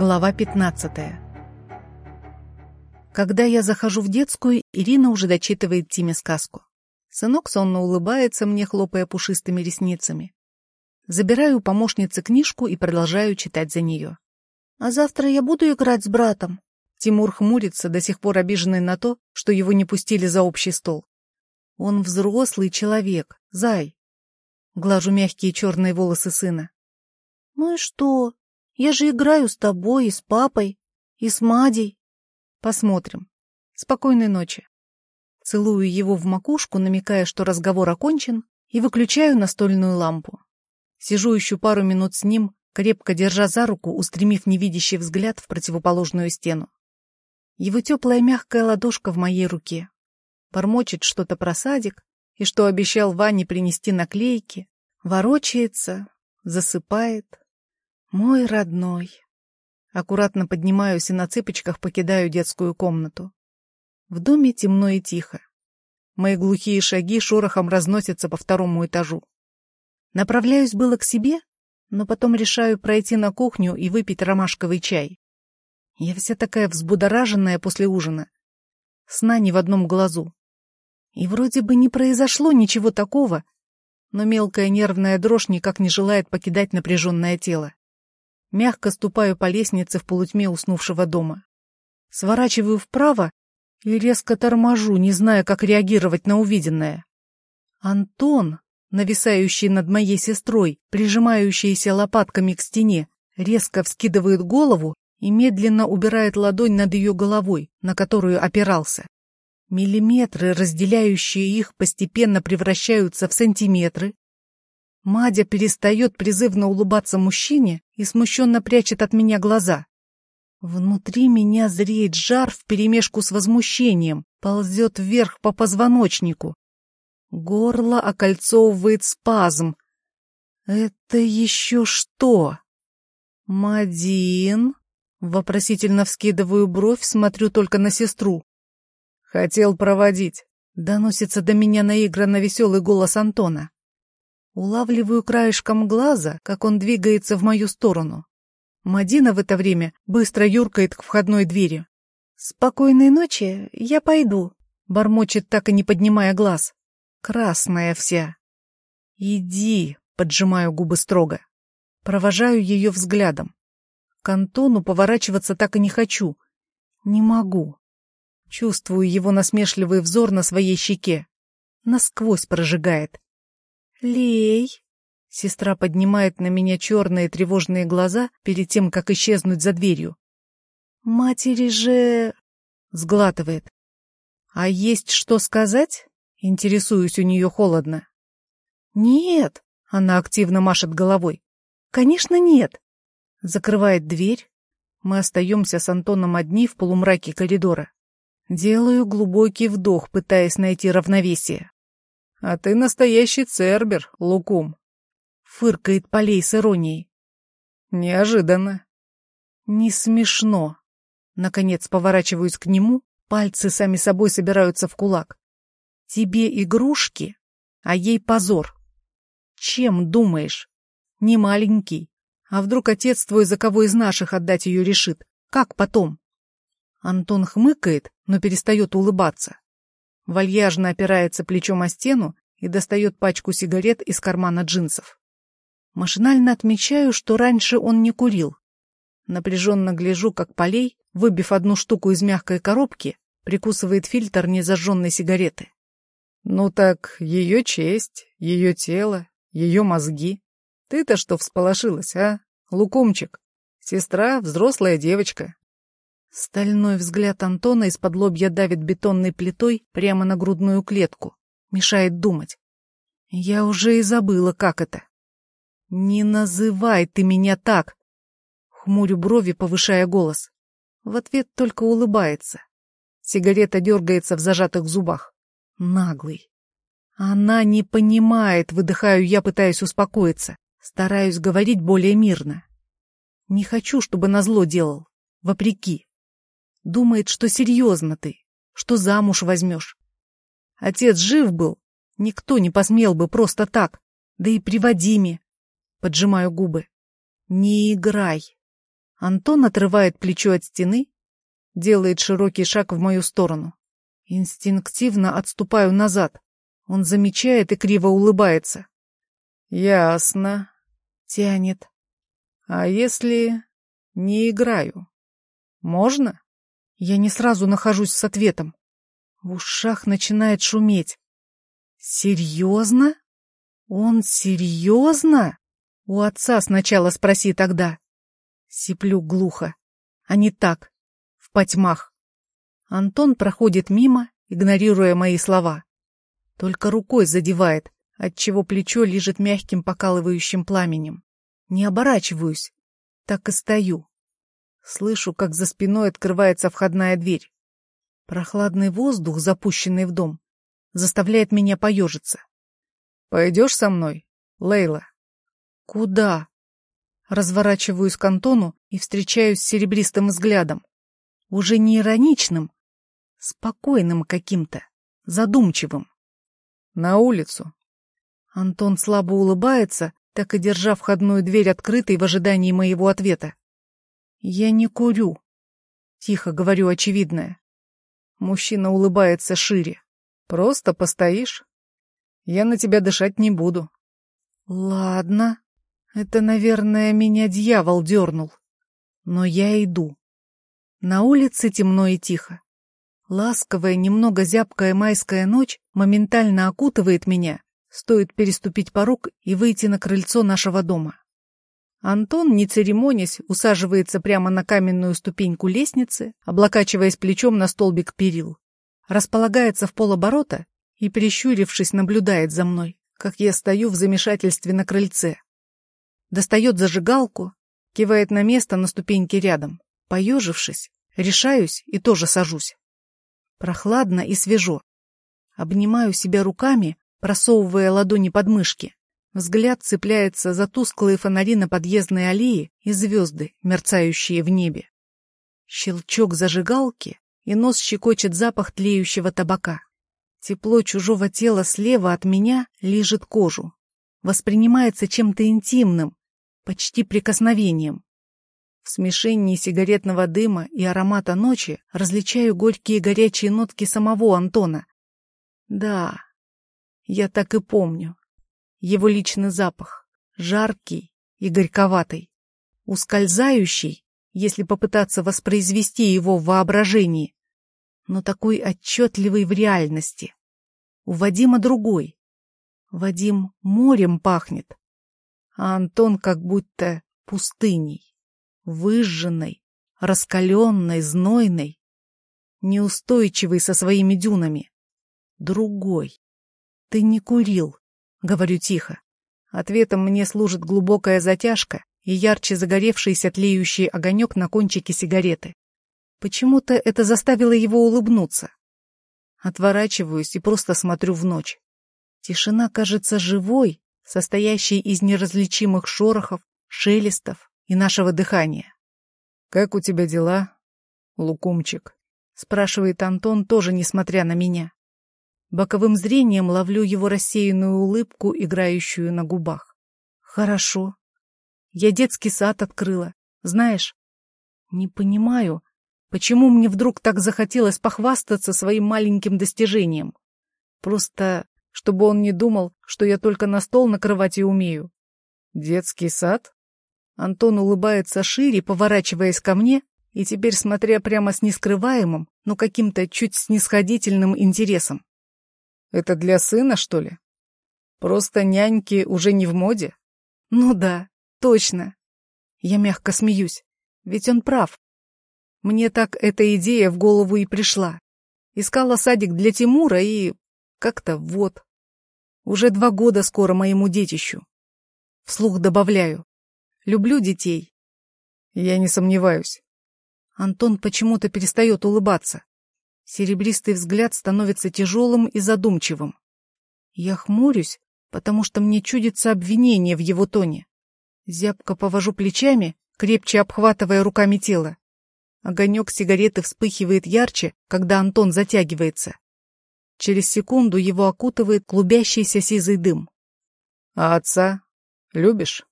Глава 15 Когда я захожу в детскую, Ирина уже дочитывает Тиме сказку. Сынок сонно улыбается мне, хлопая пушистыми ресницами. Забираю у помощницы книжку и продолжаю читать за нее. «А завтра я буду играть с братом?» Тимур хмурится, до сих пор обиженный на то, что его не пустили за общий стол. Он взрослый человек, зай. Глажу мягкие черные волосы сына. «Ну и что? Я же играю с тобой и с папой, и с Мадей». «Посмотрим. Спокойной ночи». Целую его в макушку, намекая, что разговор окончен, и выключаю настольную лампу. Сижу еще пару минут с ним, крепко держа за руку, устремив невидящий взгляд в противоположную стену. Его теплая мягкая ладошка в моей руке. Бормочет что-то про садик и что обещал Ване принести наклейки. Ворочается, засыпает. Мой родной. Аккуратно поднимаюсь и на цыпочках покидаю детскую комнату. В доме темно и тихо. Мои глухие шаги шорохом разносятся по второму этажу. Направляюсь было к себе, но потом решаю пройти на кухню и выпить ромашковый чай. Я вся такая взбудораженная после ужина. Сна ни в одном глазу. И вроде бы не произошло ничего такого, но мелкая нервная дрожь никак не желает покидать напряженное тело. Мягко ступаю по лестнице в полутьме уснувшего дома. Сворачиваю вправо и резко торможу, не зная, как реагировать на увиденное. Антон, нависающий над моей сестрой, прижимающийся лопатками к стене, резко вскидывает голову и медленно убирает ладонь над ее головой, на которую опирался. Миллиметры, разделяющие их, постепенно превращаются в сантиметры. Мадя перестает призывно улыбаться мужчине и смущенно прячет от меня глаза. Внутри меня зреет жар вперемешку с возмущением, ползет вверх по позвоночнику. Горло окольцовывает спазм. Это еще что? Мадин? Вопросительно вскидываю бровь, смотрю только на сестру. «Хотел проводить», — доносится до меня наигранно веселый голос Антона. Улавливаю краешком глаза, как он двигается в мою сторону. Мадина в это время быстро юркает к входной двери. «Спокойной ночи, я пойду», — бормочет, так и не поднимая глаз. Красная вся. «Иди», — поджимаю губы строго. Провожаю ее взглядом. К Антону поворачиваться так и не хочу. Не могу. Чувствую его насмешливый взор на своей щеке. Насквозь прожигает. «Лей!» Сестра поднимает на меня черные тревожные глаза перед тем, как исчезнуть за дверью. «Матери же...» — сглатывает. «А есть что сказать?» — интересуюсь у нее холодно. «Нет!» — она активно машет головой. «Конечно, нет. Закрывает дверь. Мы остаемся с Антоном одни в полумраке коридора. Делаю глубокий вдох, пытаясь найти равновесие. — А ты настоящий цербер, Лукум. Фыркает Полей с иронией. — Неожиданно. — Не смешно. Наконец поворачиваюсь к нему, пальцы сами собой собираются в кулак. Тебе игрушки, а ей позор. Чем думаешь? Не маленький, а вдруг отец твой за кого из наших отдать ее решит? Как потом? Антон хмыкает, но перестает улыбаться. Вальяжно опирается плечом о стену и достает пачку сигарет из кармана джинсов. Машинально отмечаю, что раньше он не курил. Напряженно гляжу, как Полей, выбив одну штуку из мягкой коробки, прикусывает фильтр незажженной сигареты. Ну так, ее честь, ее тело, ее мозги. Ты-то что всполошилась, а, Лукумчик? Сестра, взрослая девочка. Стальной взгляд Антона из-под лобья давит бетонной плитой прямо на грудную клетку. Мешает думать. Я уже и забыла, как это. «Не называй ты меня так!» Хмурю брови, повышая голос. В ответ только улыбается. Сигарета дергается в зажатых зубах. Наглый. Она не понимает, выдыхаю я, пытаясь успокоиться. Стараюсь говорить более мирно. Не хочу, чтобы назло делал. Вопреки. Думает, что серьезно ты, что замуж возьмешь. Отец жив был, никто не посмел бы просто так, да и при Вадиме. Поджимаю губы. Не играй. Антон отрывает плечо от стены, делает широкий шаг в мою сторону. Инстинктивно отступаю назад. Он замечает и криво улыбается. «Ясно», — тянет. «А если не играю? Можно?» Я не сразу нахожусь с ответом. В ушах начинает шуметь. «Серьезно? Он серьезно?» У отца сначала спроси тогда. Сиплю глухо. А не так. В потьмах. Антон проходит мимо, игнорируя мои слова. Только рукой задевает, отчего плечо лежит мягким покалывающим пламенем. Не оборачиваюсь. Так и стою. Слышу, как за спиной открывается входная дверь. Прохладный воздух, запущенный в дом, заставляет меня поежиться. «Пойдешь со мной, Лейла?» «Куда?» Разворачиваюсь к Антону и встречаюсь с серебристым взглядом. Уже не ироничным, спокойным каким-то, задумчивым. «На улицу». Антон слабо улыбается, так и держа входную дверь открытой в ожидании моего ответа. «Я не курю», — тихо говорю очевидное. Мужчина улыбается шире. «Просто постоишь. Я на тебя дышать не буду». «Ладно. Это, наверное, меня дьявол дернул. Но я иду. На улице темно и тихо. Ласковая, немного зябкая майская ночь моментально окутывает меня, стоит переступить порог и выйти на крыльцо нашего дома. Антон, не церемонясь, усаживается прямо на каменную ступеньку лестницы, облокачиваясь плечом на столбик перил. Располагается в полоборота и, прищурившись, наблюдает за мной, как я стою в замешательстве на крыльце. Достает зажигалку, кивает на место на ступеньке рядом. Поежившись, решаюсь и тоже сажусь. Прохладно и свежо. Обнимаю себя руками, просовывая ладони под мышки. Взгляд цепляется за тусклые фонари на подъездной аллее и звезды, мерцающие в небе. Щелчок зажигалки, и нос щекочет запах тлеющего табака. Тепло чужого тела слева от меня лижет кожу. Воспринимается чем-то интимным, почти прикосновением. В смешении сигаретного дыма и аромата ночи различаю горькие горячие нотки самого Антона. Да, я так и помню. Его личный запах, жаркий и горьковатый, ускользающий, если попытаться воспроизвести его в воображении, но такой отчетливый в реальности. У Вадима другой. Вадим морем пахнет, а Антон как будто пустыней, выжженной, раскаленной, знойной, неустойчивый со своими дюнами. Другой. Ты не курил, Говорю тихо. Ответом мне служит глубокая затяжка и ярче загоревшийся тлеющий огонек на кончике сигареты. Почему-то это заставило его улыбнуться. Отворачиваюсь и просто смотрю в ночь. Тишина кажется живой, состоящей из неразличимых шорохов, шелестов и нашего дыхания. «Как у тебя дела, лукумчик?» — спрашивает Антон, тоже несмотря на меня. Боковым зрением ловлю его рассеянную улыбку, играющую на губах. Хорошо. Я детский сад открыла. Знаешь, не понимаю, почему мне вдруг так захотелось похвастаться своим маленьким достижением. Просто, чтобы он не думал, что я только на стол накрывать и умею. Детский сад? Антон улыбается шире, поворачиваясь ко мне, и теперь смотря прямо с нескрываемым, но каким-то чуть снисходительным интересом. Это для сына, что ли? Просто няньки уже не в моде? Ну да, точно. Я мягко смеюсь, ведь он прав. Мне так эта идея в голову и пришла. Искала садик для Тимура и... как-то вот. Уже два года скоро моему детищу. Вслух добавляю. Люблю детей. Я не сомневаюсь. Антон почему-то перестает улыбаться. Серебристый взгляд становится тяжелым и задумчивым. Я хмурюсь, потому что мне чудится обвинение в его тоне. Зябко повожу плечами, крепче обхватывая руками тело. Огонек сигареты вспыхивает ярче, когда Антон затягивается. Через секунду его окутывает клубящийся сизый дым. — А отца любишь?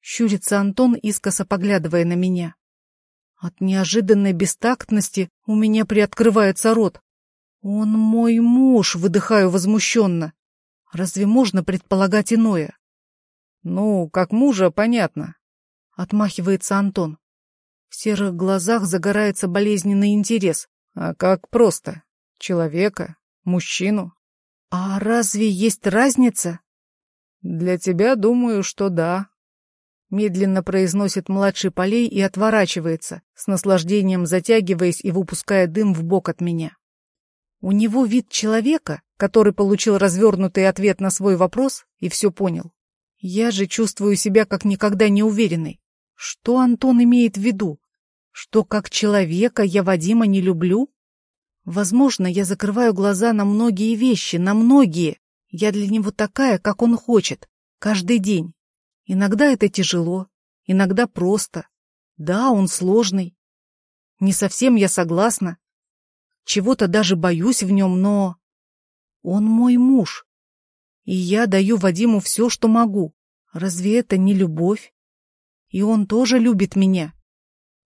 Щурится Антон, искоса поглядывая на меня. От неожиданной бестактности у меня приоткрывается рот. «Он мой муж!» — выдыхаю возмущенно. Разве можно предполагать иное? «Ну, как мужа, понятно», — отмахивается Антон. В серых глазах загорается болезненный интерес. «А как просто? Человека? Мужчину?» «А разве есть разница?» «Для тебя, думаю, что да», Медленно произносит младший полей и отворачивается, с наслаждением затягиваясь и выпуская дым в бок от меня. У него вид человека, который получил развернутый ответ на свой вопрос и все понял. Я же чувствую себя как никогда неуверенной. Что Антон имеет в виду? Что как человека я Вадима не люблю? Возможно, я закрываю глаза на многие вещи, на многие. Я для него такая, как он хочет, каждый день. Иногда это тяжело, иногда просто. Да, он сложный. Не совсем я согласна. Чего-то даже боюсь в нем, но... Он мой муж. И я даю Вадиму все, что могу. Разве это не любовь? И он тоже любит меня.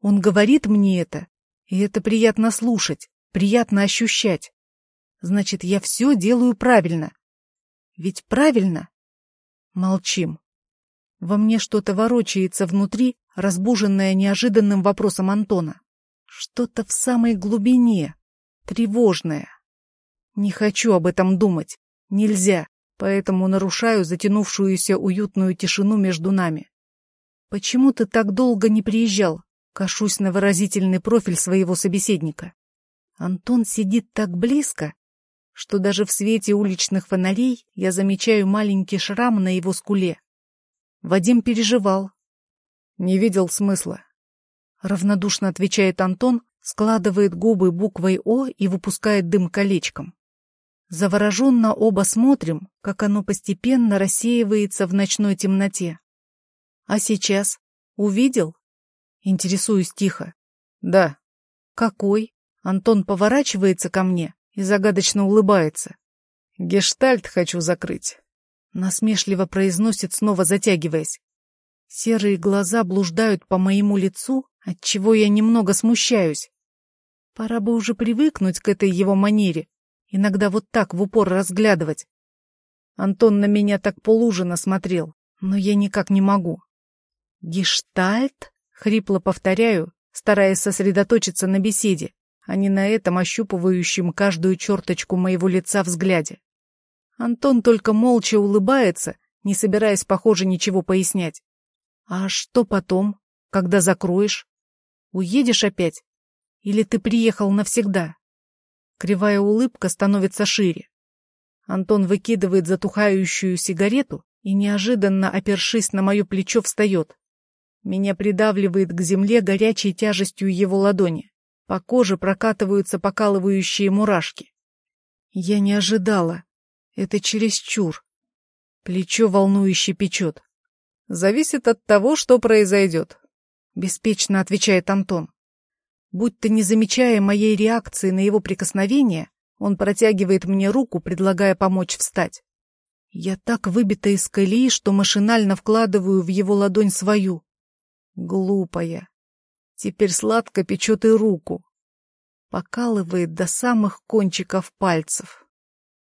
Он говорит мне это, и это приятно слушать, приятно ощущать. Значит, я все делаю правильно. Ведь правильно? Молчим. Во мне что-то ворочается внутри, разбуженное неожиданным вопросом Антона. Что-то в самой глубине, тревожное. Не хочу об этом думать. Нельзя, поэтому нарушаю затянувшуюся уютную тишину между нами. Почему ты так долго не приезжал? Кашусь на выразительный профиль своего собеседника. Антон сидит так близко, что даже в свете уличных фонарей я замечаю маленький шрам на его скуле. Вадим переживал. Не видел смысла. Равнодушно отвечает Антон, складывает губы буквой «О» и выпускает дым колечком. Завороженно оба смотрим, как оно постепенно рассеивается в ночной темноте. А сейчас? Увидел? Интересуюсь тихо. Да. Какой? Антон поворачивается ко мне и загадочно улыбается. Гештальт хочу закрыть. Насмешливо произносит, снова затягиваясь. Серые глаза блуждают по моему лицу, отчего я немного смущаюсь. Пора бы уже привыкнуть к этой его манере, иногда вот так в упор разглядывать. Антон на меня так полужина смотрел, но я никак не могу. «Гештальт?» — хрипло повторяю, стараясь сосредоточиться на беседе, а не на этом ощупывающем каждую черточку моего лица взгляде. Антон только молча улыбается, не собираясь, похоже, ничего пояснять. А что потом, когда закроешь? Уедешь опять? Или ты приехал навсегда? Кривая улыбка становится шире. Антон выкидывает затухающую сигарету и, неожиданно опершись на мое плечо, встает. Меня придавливает к земле горячей тяжестью его ладони. По коже прокатываются покалывающие мурашки. Я не ожидала, это чересчур. Плечо волнующе печет. Зависит от того, что произойдет. Беспечно отвечает Антон. Будто не замечая моей реакции на его прикосновение, он протягивает мне руку, предлагая помочь встать. Я так выбита из колеи, что машинально вкладываю в его ладонь свою. Глупая. Теперь сладко печет и руку. Покалывает до самых кончиков пальцев.